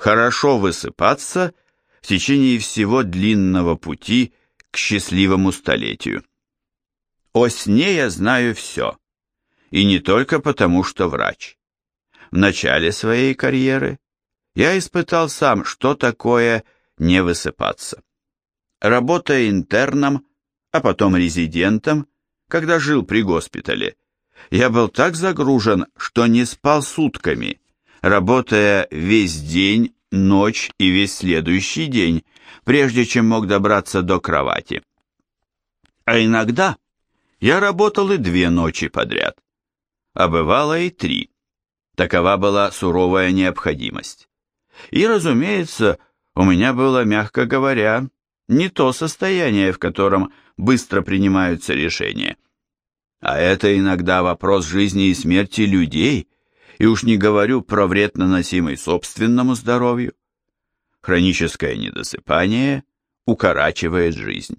Хорошо высыпаться в течение всего длинного пути к счастливому столетию. О сне я знаю все, и не только потому, что врач. В начале своей карьеры я испытал сам, что такое не высыпаться. Работая интерном, а потом резидентом, когда жил при госпитале, я был так загружен, что не спал сутками, работая весь день, ночь и весь следующий день, прежде чем мог добраться до кровати. А иногда я работал и две ночи подряд, а бывало и три. Такова была суровая необходимость. И, разумеется, у меня было, мягко говоря, не то состояние, в котором быстро принимаются решения. А это иногда вопрос жизни и смерти людей, и уж не говорю про вред, наносимый собственному здоровью. Хроническое недосыпание укорачивает жизнь.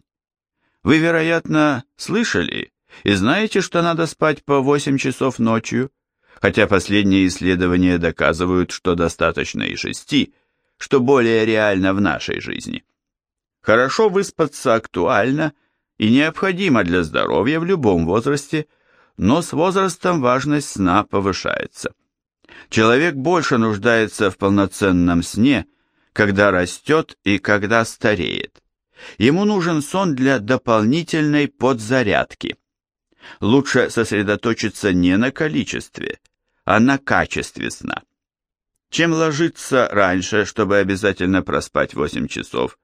Вы, вероятно, слышали и знаете, что надо спать по 8 часов ночью, хотя последние исследования доказывают, что достаточно и шести, что более реально в нашей жизни. Хорошо выспаться актуально и необходимо для здоровья в любом возрасте, но с возрастом важность сна повышается. Человек больше нуждается в полноценном сне, когда растет и когда стареет. Ему нужен сон для дополнительной подзарядки. Лучше сосредоточиться не на количестве, а на качестве сна. Чем ложиться раньше, чтобы обязательно проспать 8 часов,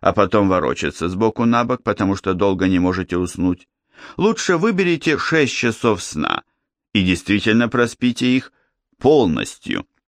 а потом ворочаться сбоку на бок, потому что долго не можете уснуть, лучше выберите 6 часов сна и действительно проспите их полностью.